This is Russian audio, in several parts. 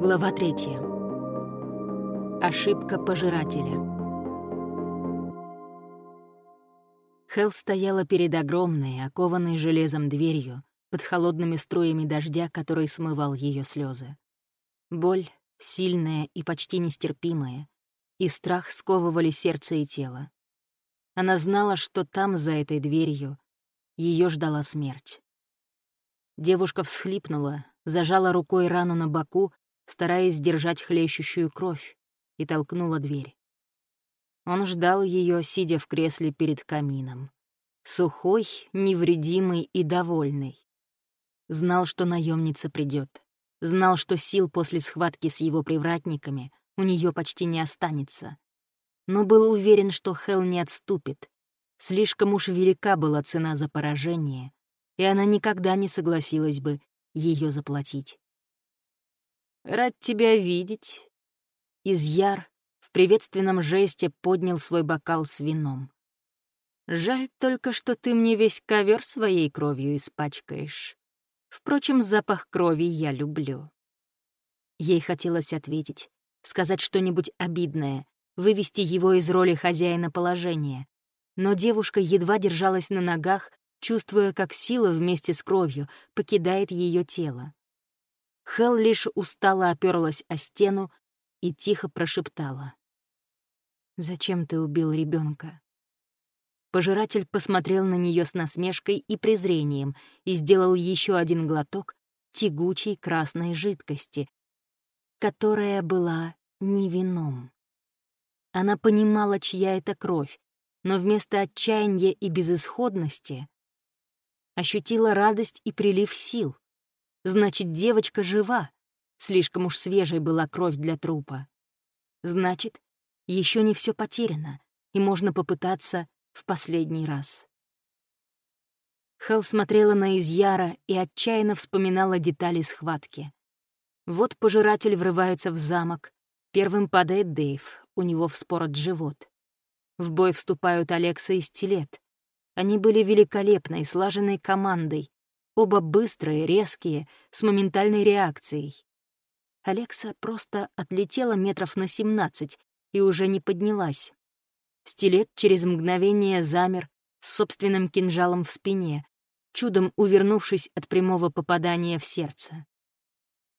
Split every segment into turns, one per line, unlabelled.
Глава третья. Ошибка пожирателя. Хелл стояла перед огромной, окованной железом дверью, под холодными струями дождя, который смывал ее слезы. Боль, сильная и почти нестерпимая, и страх сковывали сердце и тело. Она знала, что там, за этой дверью, ее ждала смерть. Девушка всхлипнула, зажала рукой рану на боку стараясь сдержать хлещущую кровь, и толкнула дверь. Он ждал ее, сидя в кресле перед камином. Сухой, невредимый и довольный. Знал, что наемница придет. Знал, что сил после схватки с его привратниками у нее почти не останется. Но был уверен, что Хел не отступит. Слишком уж велика была цена за поражение, и она никогда не согласилась бы ее заплатить. Рад тебя видеть». Изъяр в приветственном жесте поднял свой бокал с вином. «Жаль только, что ты мне весь ковер своей кровью испачкаешь. Впрочем, запах крови я люблю». Ей хотелось ответить, сказать что-нибудь обидное, вывести его из роли хозяина положения. Но девушка едва держалась на ногах, чувствуя, как сила вместе с кровью покидает ее тело. Хел лишь устало оперлась о стену и тихо прошептала. «Зачем ты убил ребенка? Пожиратель посмотрел на нее с насмешкой и презрением и сделал еще один глоток тягучей красной жидкости, которая была не вином. Она понимала, чья это кровь, но вместо отчаяния и безысходности ощутила радость и прилив сил. Значит, девочка жива. Слишком уж свежей была кровь для трупа. Значит, еще не все потеряно, и можно попытаться в последний раз. Хел смотрела на Изьяра и отчаянно вспоминала детали схватки. Вот пожиратель врывается в замок. Первым падает Дэйв, у него вспорот живот. В бой вступают Алекса и Стилет. Они были великолепной, слаженной командой, Оба быстрые, резкие, с моментальной реакцией. Алекса просто отлетела метров на 17 и уже не поднялась. Стилет через мгновение замер с собственным кинжалом в спине, чудом увернувшись от прямого попадания в сердце.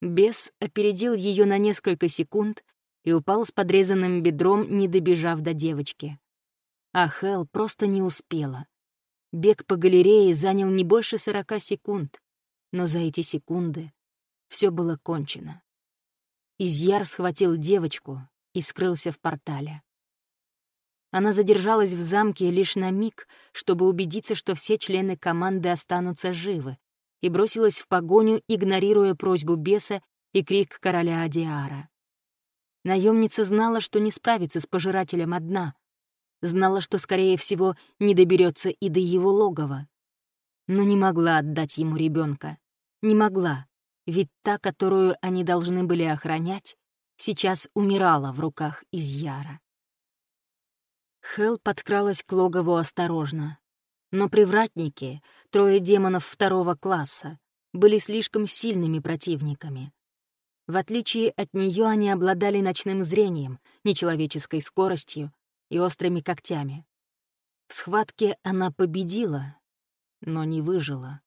Бес опередил ее на несколько секунд и упал с подрезанным бедром, не добежав до девочки. А Хел просто не успела. Бег по галерее занял не больше сорока секунд, но за эти секунды все было кончено. Изьяр схватил девочку и скрылся в портале. Она задержалась в замке лишь на миг, чтобы убедиться, что все члены команды останутся живы, и бросилась в погоню, игнорируя просьбу беса и крик короля Адиара. Наемница знала, что не справится с пожирателем одна, Знала, что, скорее всего, не доберется и до его логова. Но не могла отдать ему ребенка. Не могла, ведь та, которую они должны были охранять, сейчас умирала в руках Изьяра. Хел подкралась к логову осторожно. Но привратники, трое демонов второго класса, были слишком сильными противниками. В отличие от нее они обладали ночным зрением, нечеловеческой скоростью и острыми когтями. В схватке она победила, но не выжила.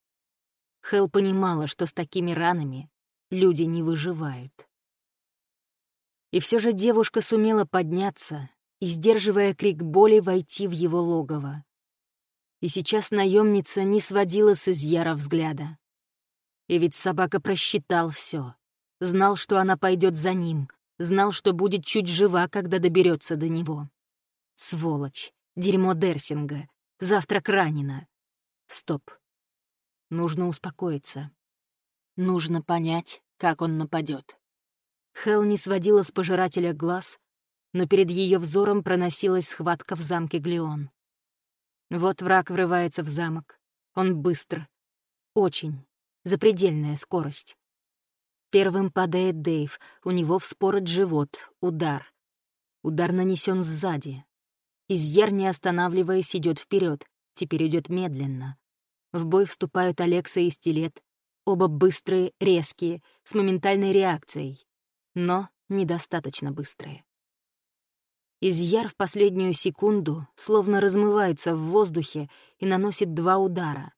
Хел понимала, что с такими ранами люди не выживают. И все же девушка сумела подняться и, сдерживая крик боли, войти в его логово. И сейчас наемница не сводила с изъяра взгляда. И ведь собака просчитал все, знал, что она пойдет за ним, знал, что будет чуть жива, когда доберется до него. Сволочь. Дерьмо Дерсинга. Завтрак ранена. Стоп. Нужно успокоиться. Нужно понять, как он нападет. Хел не сводила с пожирателя глаз, но перед ее взором проносилась схватка в замке Глеон. Вот враг врывается в замок. Он быстр. Очень. Запредельная скорость. Первым падает Дейв, у него вспорот живот, удар. Удар нанесен сзади, Изьер, не останавливаясь, идет вперед. Теперь идет медленно. В бой вступают Алекса и Стилет. Оба быстрые, резкие, с моментальной реакцией. но недостаточно быстрые. Изъяр в последнюю секунду словно размывается в воздухе и наносит два удара.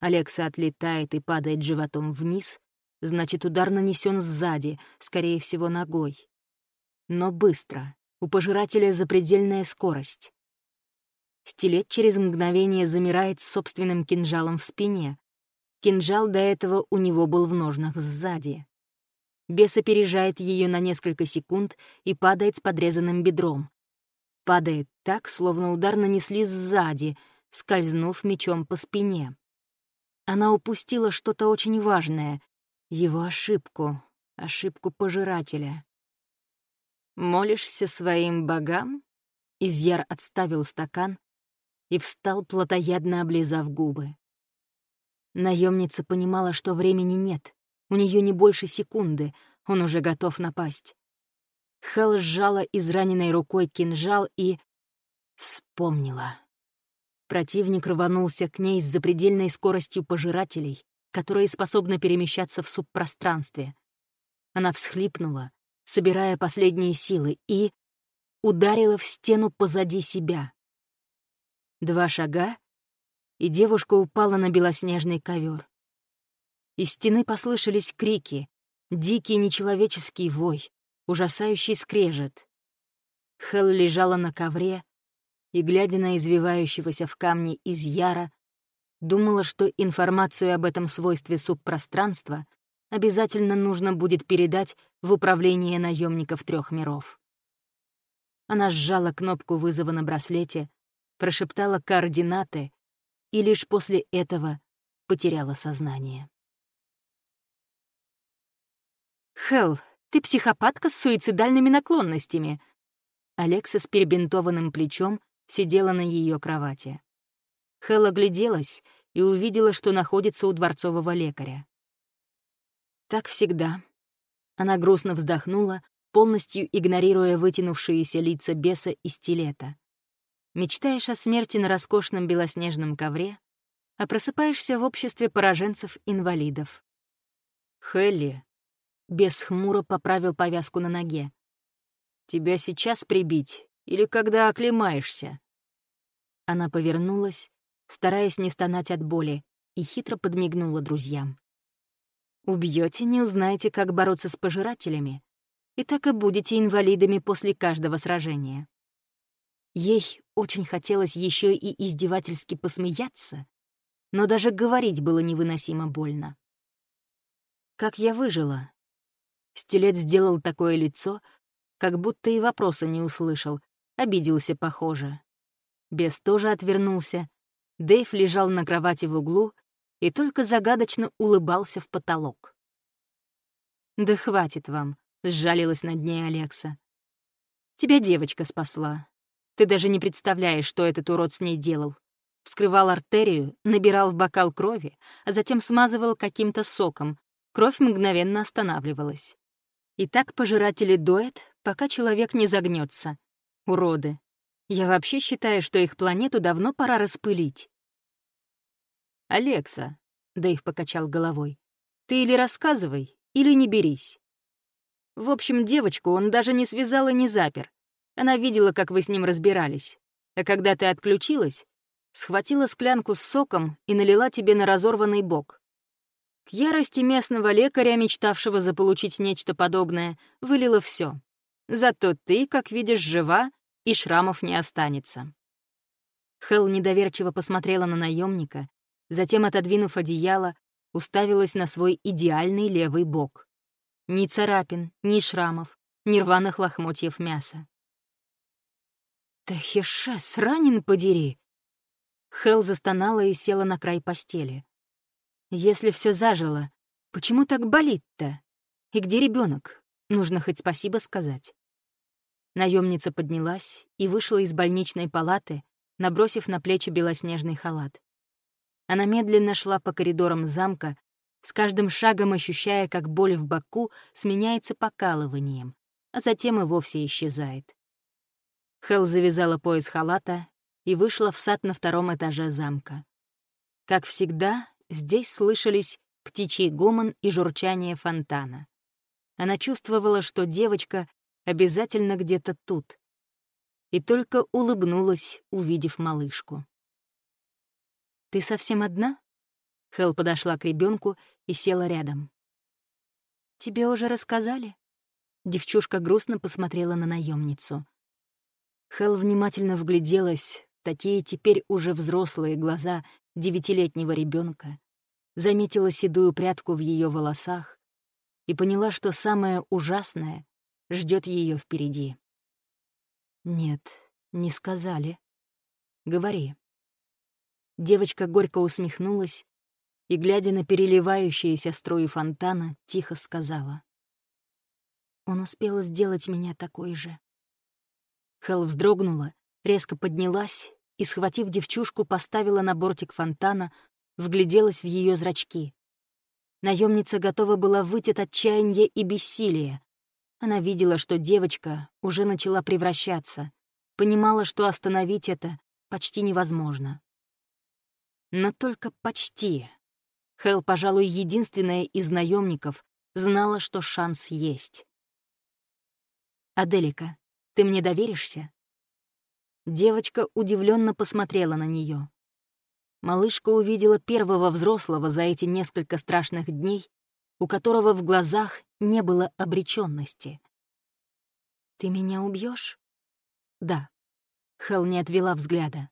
Алекса отлетает и падает животом вниз, значит, удар нанесен сзади, скорее всего, ногой. Но быстро. У пожирателя запредельная скорость. Стилет через мгновение замирает с собственным кинжалом в спине. Кинжал до этого у него был в ножнах сзади. Бес опережает ее на несколько секунд и падает с подрезанным бедром. Падает так, словно удар нанесли сзади, скользнув мечом по спине. Она упустила что-то очень важное. Его ошибку. Ошибку пожирателя. «Молишься своим богам?» Изьяр отставил стакан и встал, плотоядно облизав губы. Наемница понимала, что времени нет. У нее не больше секунды, он уже готов напасть. Хел сжала израненной рукой кинжал и... вспомнила. Противник рванулся к ней с запредельной скоростью пожирателей, которые способны перемещаться в субпространстве. Она всхлипнула, собирая последние силы, и ударила в стену позади себя. Два шага, и девушка упала на белоснежный ковер. Из стены послышались крики, дикий нечеловеческий вой, ужасающий скрежет. Хел лежала на ковре и, глядя на извивающегося в камне из яра, думала, что информацию об этом свойстве субпространства обязательно нужно будет передать в управление наемников трех миров. Она сжала кнопку вызова на браслете, прошептала координаты и лишь после этого потеряла сознание. «Хелл, ты психопатка с суицидальными наклонностями!» Алекса с перебинтованным плечом сидела на ее кровати. Хелл огляделась и увидела, что находится у дворцового лекаря. Так всегда. Она грустно вздохнула, полностью игнорируя вытянувшиеся лица беса и стилета. Мечтаешь о смерти на роскошном белоснежном ковре, а просыпаешься в обществе пораженцев-инвалидов. «Хелли», — бес хмуро поправил повязку на ноге, «тебя сейчас прибить или когда оклемаешься?» Она повернулась, стараясь не стонать от боли, и хитро подмигнула друзьям. Убьете, не узнаете, как бороться с пожирателями, и так и будете инвалидами после каждого сражения. Ей очень хотелось еще и издевательски посмеяться, но даже говорить было невыносимо больно. Как я выжила? Стилет сделал такое лицо, как будто и вопроса не услышал, обиделся, похоже. Бес тоже отвернулся. Дэйв лежал на кровати в углу и только загадочно улыбался в потолок. «Да хватит вам», — сжалилась над ней Алекса. «Тебя девочка спасла. Ты даже не представляешь, что этот урод с ней делал. Вскрывал артерию, набирал в бокал крови, а затем смазывал каким-то соком. Кровь мгновенно останавливалась. И так пожиратели доят, пока человек не загнется. Уроды. Я вообще считаю, что их планету давно пора распылить. «Алекса», — Дэйв покачал головой, — «ты или рассказывай, или не берись». В общем, девочку он даже не связал и не запер. Она видела, как вы с ним разбирались. А когда ты отключилась, схватила склянку с соком и налила тебе на разорванный бок. К ярости местного лекаря, мечтавшего заполучить нечто подобное, вылила все. Зато ты, как видишь, жива, и шрамов не останется. Хелл недоверчиво посмотрела на наемника, затем, отодвинув одеяло, уставилась на свой идеальный левый бок. Ни царапин, ни шрамов, ни рваных лохмотьев мяса. «Тахешес, ранен подери!» Хел застонала и села на край постели. «Если все зажило, почему так болит-то? И где ребенок? Нужно хоть спасибо сказать». Наемница поднялась и вышла из больничной палаты, набросив на плечи белоснежный халат. Она медленно шла по коридорам замка, с каждым шагом ощущая, как боль в боку сменяется покалыванием, а затем и вовсе исчезает. Хел завязала пояс халата и вышла в сад на втором этаже замка. Как всегда, здесь слышались птичий гомон и журчание фонтана. Она чувствовала, что девочка обязательно где-то тут. И только улыбнулась, увидев малышку. «Ты совсем одна?» Хел подошла к ребенку и села рядом. «Тебе уже рассказали?» Девчушка грустно посмотрела на наемницу. Хел внимательно вгляделась такие теперь уже взрослые глаза девятилетнего ребенка, заметила седую прядку в ее волосах и поняла, что самое ужасное ждет ее впереди. «Нет, не сказали. Говори». Девочка горько усмехнулась и, глядя на переливающиеся струи фонтана, тихо сказала. «Он успел сделать меня такой же». Хел вздрогнула, резко поднялась и, схватив девчушку, поставила на бортик фонтана, вгляделась в ее зрачки. Наемница готова была выйти от отчаяния и бессилия. Она видела, что девочка уже начала превращаться, понимала, что остановить это почти невозможно. Но только почти. Хел, пожалуй, единственная из наемников, знала, что шанс есть. «Аделика, ты мне доверишься?» Девочка удивленно посмотрела на нее. Малышка увидела первого взрослого за эти несколько страшных дней, у которого в глазах не было обреченности. «Ты меня убьешь? «Да». Хел не отвела взгляда.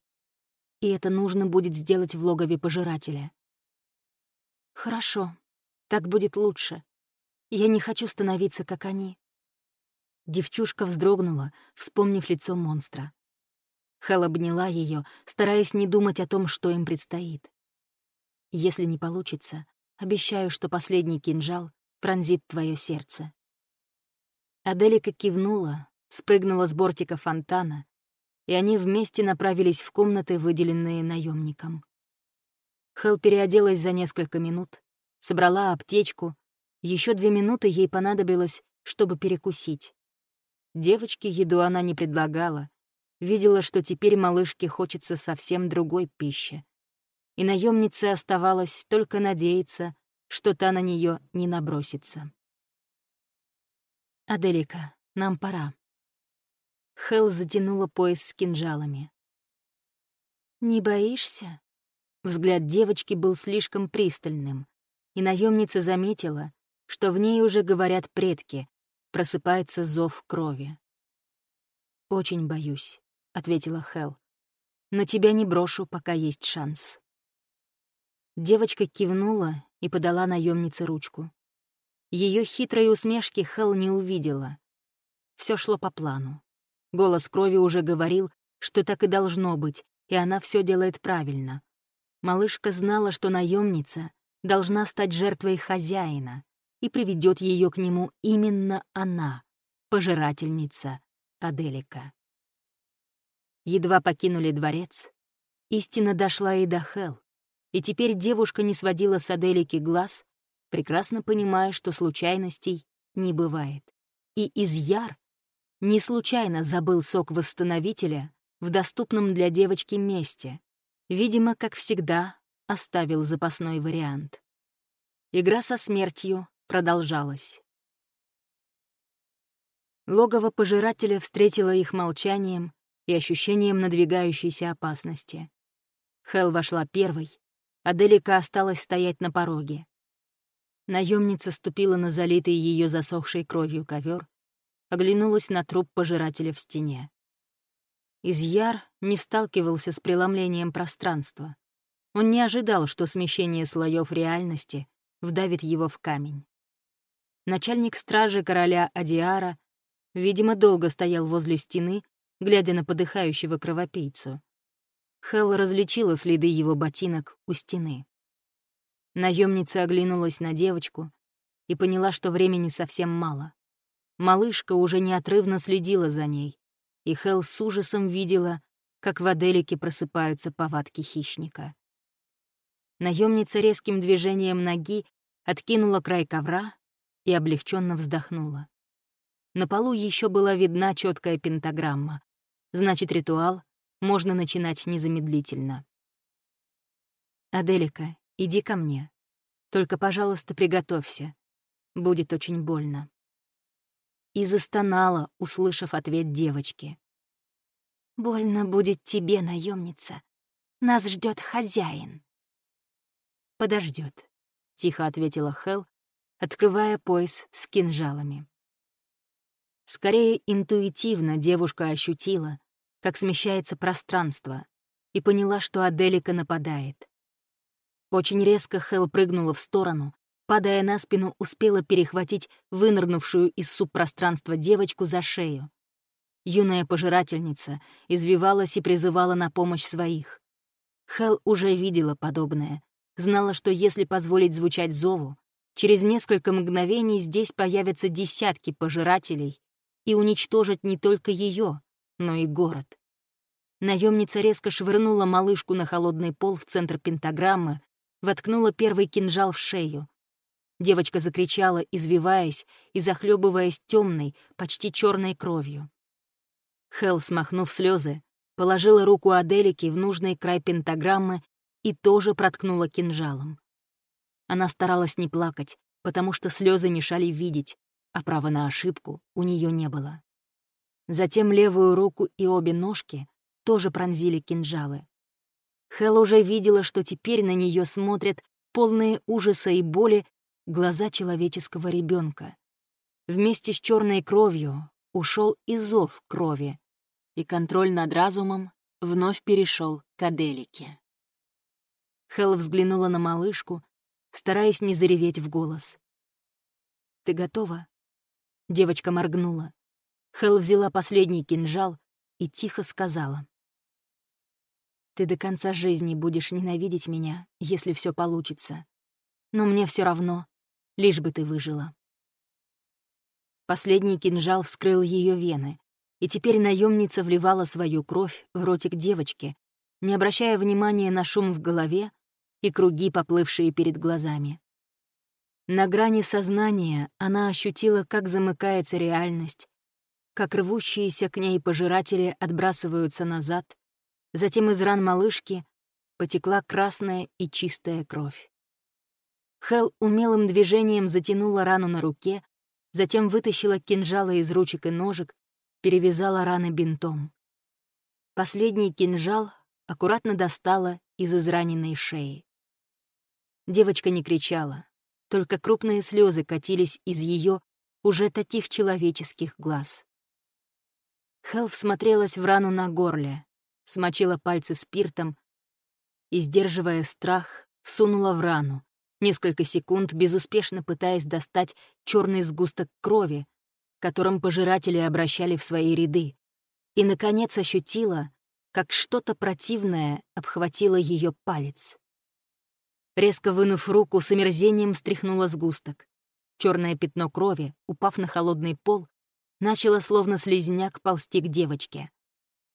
«И это нужно будет сделать в логове пожирателя». «Хорошо, так будет лучше. Я не хочу становиться, как они». Девчушка вздрогнула, вспомнив лицо монстра. Хел обняла ее, стараясь не думать о том, что им предстоит. «Если не получится, обещаю, что последний кинжал пронзит твое сердце». Аделика кивнула, спрыгнула с бортика фонтана, и они вместе направились в комнаты, выделенные наемником. Хел переоделась за несколько минут, собрала аптечку. Еще две минуты ей понадобилось, чтобы перекусить. Девочке еду она не предлагала. Видела, что теперь малышке хочется совсем другой пищи. И наемнице оставалось только надеяться, что та на нее не набросится. «Аделика, нам пора». Хел затянула пояс с кинжалами. «Не боишься?» Взгляд девочки был слишком пристальным, и наемница заметила, что в ней уже говорят предки, просыпается зов крови. «Очень боюсь», — ответила Хел. «Но тебя не брошу, пока есть шанс». Девочка кивнула и подала наемнице ручку. Ее хитрой усмешки Хел не увидела. Все шло по плану. Голос крови уже говорил, что так и должно быть, и она все делает правильно. Малышка знала, что наемница должна стать жертвой хозяина, и приведет ее к нему именно она, пожирательница Аделика. Едва покинули дворец, истина дошла и до Хел, и теперь девушка не сводила с Аделики глаз, прекрасно понимая, что случайностей не бывает. И Изяр не случайно забыл сок восстановителя в доступном для девочки месте, Видимо, как всегда, оставил запасной вариант. Игра со смертью продолжалась. Логово пожирателя встретило их молчанием и ощущением надвигающейся опасности. Хел вошла первой, а Делика осталась стоять на пороге. Наемница ступила на залитый ее засохшей кровью ковер, оглянулась на труп пожирателя в стене. Изъяр не сталкивался с преломлением пространства. Он не ожидал, что смещение слоев реальности вдавит его в камень. Начальник стражи короля Адиара, видимо, долго стоял возле стены, глядя на подыхающего кровопийцу. Хел различила следы его ботинок у стены. Наемница оглянулась на девочку и поняла, что времени совсем мало. Малышка уже неотрывно следила за ней, и Хел с ужасом видела, как в Аделике просыпаются повадки хищника. Наемница резким движением ноги откинула край ковра и облегченно вздохнула. На полу еще была видна четкая пентаграмма. Значит, ритуал можно начинать незамедлительно. «Аделика, иди ко мне. Только, пожалуйста, приготовься. Будет очень больно». И застонала, услышав ответ девочки.
«Больно будет тебе, наемница. Нас ждет хозяин».
Подождет, тихо ответила Хел, открывая пояс с кинжалами. Скорее интуитивно девушка ощутила, как смещается пространство, и поняла, что Аделика нападает. Очень резко Хел прыгнула в сторону, падая на спину, успела перехватить вынырнувшую из субпространства девочку за шею. Юная пожирательница извивалась и призывала на помощь своих. Хел уже видела подобное, знала, что если позволить звучать зову, через несколько мгновений здесь появятся десятки пожирателей и уничтожат не только ее, но и город. Наемница резко швырнула малышку на холодный пол в центр пентаграммы, воткнула первый кинжал в шею. Девочка закричала, извиваясь и захлебываясь темной, почти черной кровью. Хел, смахнув слезы, положила руку Аделики в нужный край пентаграммы и тоже проткнула кинжалом. Она старалась не плакать, потому что слезы мешали видеть, а права на ошибку у нее не было. Затем левую руку и обе ножки тоже пронзили кинжалы. Хел уже видела, что теперь на нее смотрят полные ужаса и боли глаза человеческого ребенка. Вместе с черной кровью ушел и зов крови, и контроль над разумом вновь перешел к Аделике. Хел взглянула на малышку, стараясь не зареветь в голос. «Ты готова?» Девочка моргнула. Хел взяла последний кинжал и тихо сказала. «Ты до конца жизни будешь ненавидеть меня, если все получится. Но мне все равно, лишь бы ты выжила». Последний кинжал вскрыл ее вены, и теперь наемница вливала свою кровь в ротик девочки, не обращая внимания на шум в голове и круги, поплывшие перед глазами. На грани сознания она ощутила, как замыкается реальность, как рвущиеся к ней пожиратели отбрасываются назад, затем из ран малышки потекла красная и чистая кровь. Хел умелым движением затянула рану на руке, затем вытащила кинжалы из ручек и ножек, перевязала раны бинтом. Последний кинжал аккуратно достала из израненной шеи. Девочка не кричала, только крупные слезы катились из ее уже таких человеческих глаз. Хелл всмотрелась в рану на горле, смочила пальцы спиртом и, сдерживая страх, всунула в рану, несколько секунд безуспешно пытаясь достать черный сгусток крови, которым пожиратели обращали в свои ряды, и, наконец, ощутила, как что-то противное обхватило ее палец. Резко вынув руку, с омерзением стряхнула сгусток. Черное пятно крови, упав на холодный пол, начало словно слизняк ползти к девочке.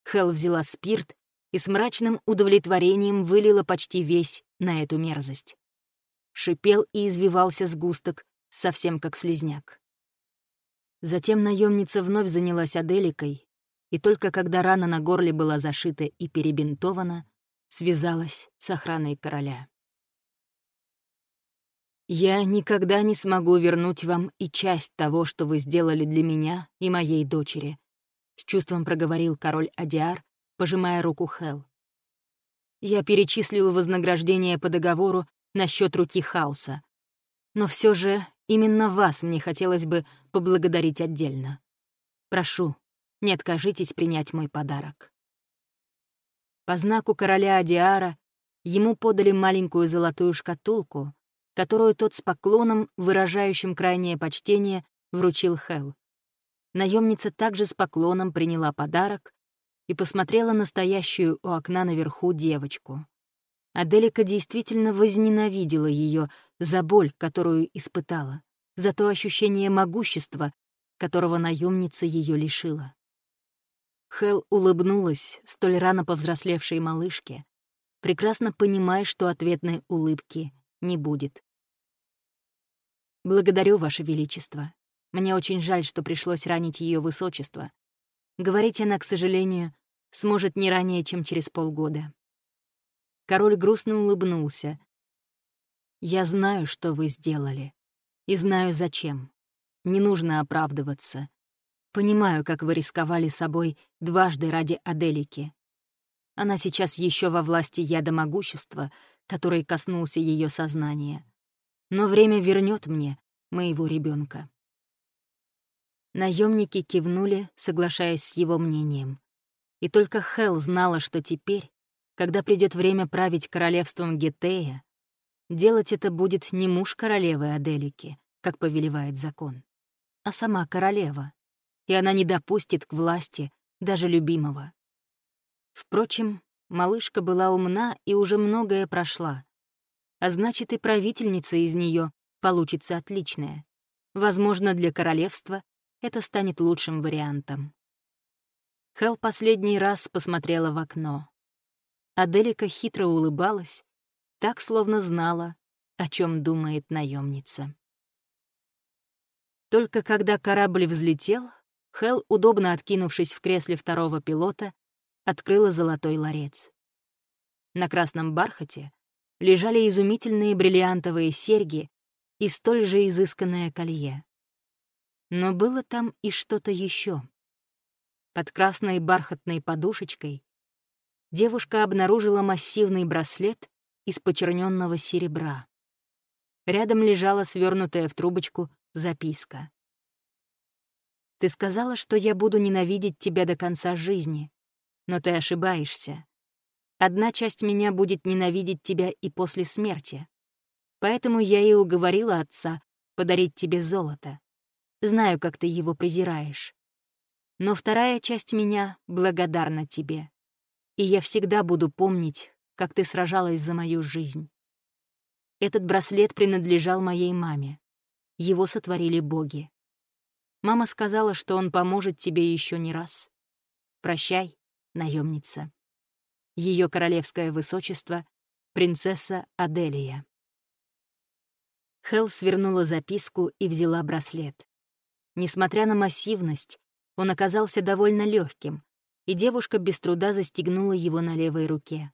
Хел взяла спирт и с мрачным удовлетворением вылила почти весь на эту мерзость. Шипел и извивался сгусток, совсем как слизняк. Затем наемница вновь занялась Аделикой, и только когда рана на горле была зашита и перебинтована, связалась с охраной короля. «Я никогда не смогу вернуть вам и часть того, что вы сделали для меня и моей дочери», — с чувством проговорил король Адиар, пожимая руку Хел. «Я перечислил вознаграждение по договору на счет руки хаоса. Но все же именно вас мне хотелось бы поблагодарить отдельно. Прошу, не откажитесь принять мой подарок». По знаку короля Адиара ему подали маленькую золотую шкатулку — которую тот с поклоном, выражающим крайнее почтение, вручил Хел. Наемница также с поклоном приняла подарок и посмотрела на стоящую у окна наверху девочку. Аделика действительно возненавидела ее за боль, которую испытала, за то ощущение могущества, которого наемница ее лишила. Хел улыбнулась столь рано повзрослевшей малышке, прекрасно понимая, что ответной улыбки не будет. «Благодарю, Ваше Величество. Мне очень жаль, что пришлось ранить ее высочество. Говорить она, к сожалению, сможет не ранее, чем через полгода». Король грустно улыбнулся. «Я знаю, что вы сделали. И знаю, зачем. Не нужно оправдываться. Понимаю, как вы рисковали собой дважды ради Аделики. Она сейчас еще во власти яда могущества, который коснулся ее сознания. Но время вернет мне моего ребенка. Наемники кивнули, соглашаясь с его мнением. И только Хел знала, что теперь, когда придет время править королевством Гетея, делать это будет не муж королевы Аделики, как повелевает закон, а сама королева, и она не допустит к власти даже любимого. Впрочем, малышка была умна и уже многое прошла, а значит, и правительница из нее получится отличная. Возможно, для королевства это станет лучшим вариантом. Хел последний раз посмотрела в окно. Аделика хитро улыбалась, так словно знала, о чем думает наемница. Только когда корабль взлетел, Хел, удобно откинувшись в кресле второго пилота, открыла золотой ларец. На красном бархате лежали изумительные бриллиантовые серьги и столь же изысканное колье. Но было там и что-то еще. Под красной бархатной подушечкой девушка обнаружила массивный браслет из почерненного серебра. Рядом лежала свернутая в трубочку записка. «Ты сказала, что я буду ненавидеть тебя до конца жизни, но ты ошибаешься. Одна часть меня будет ненавидеть тебя и после смерти. Поэтому я и уговорила отца подарить тебе золото. Знаю, как ты его презираешь. Но вторая часть меня благодарна тебе. И я всегда буду помнить, как ты сражалась за мою жизнь. Этот браслет принадлежал моей маме. Его сотворили боги. Мама сказала, что он поможет тебе еще не раз. Прощай, наемница. Ее королевское высочество — принцесса Аделия. Хел свернула записку и взяла браслет. Несмотря на массивность, он оказался довольно легким, и девушка без труда застегнула его на левой руке.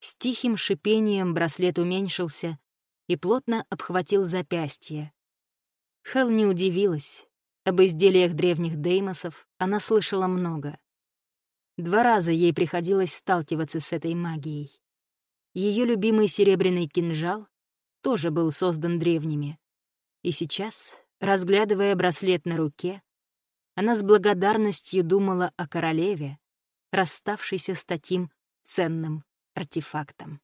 С тихим шипением браслет уменьшился и плотно обхватил запястье. Хел не удивилась. Об изделиях древних деймосов она слышала много. Два раза ей приходилось сталкиваться с этой магией. Ее любимый серебряный кинжал тоже был создан древними. И сейчас Разглядывая браслет на руке, она с благодарностью думала о королеве, расставшейся с таким ценным артефактом.